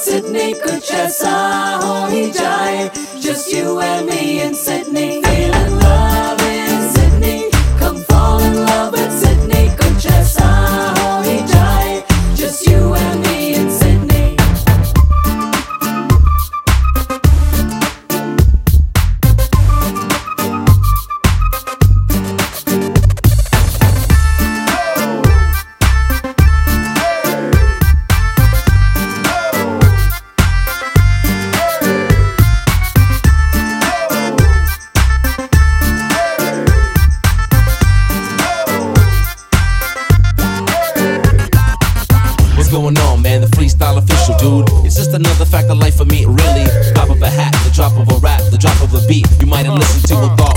Sydney could just how he die. Just you and me in Sydney. Freestyle official, dude. It's just another fact of life for me, really. Pop of a hat, the drop of a rap, the drop of a beat. You might have listened to and thought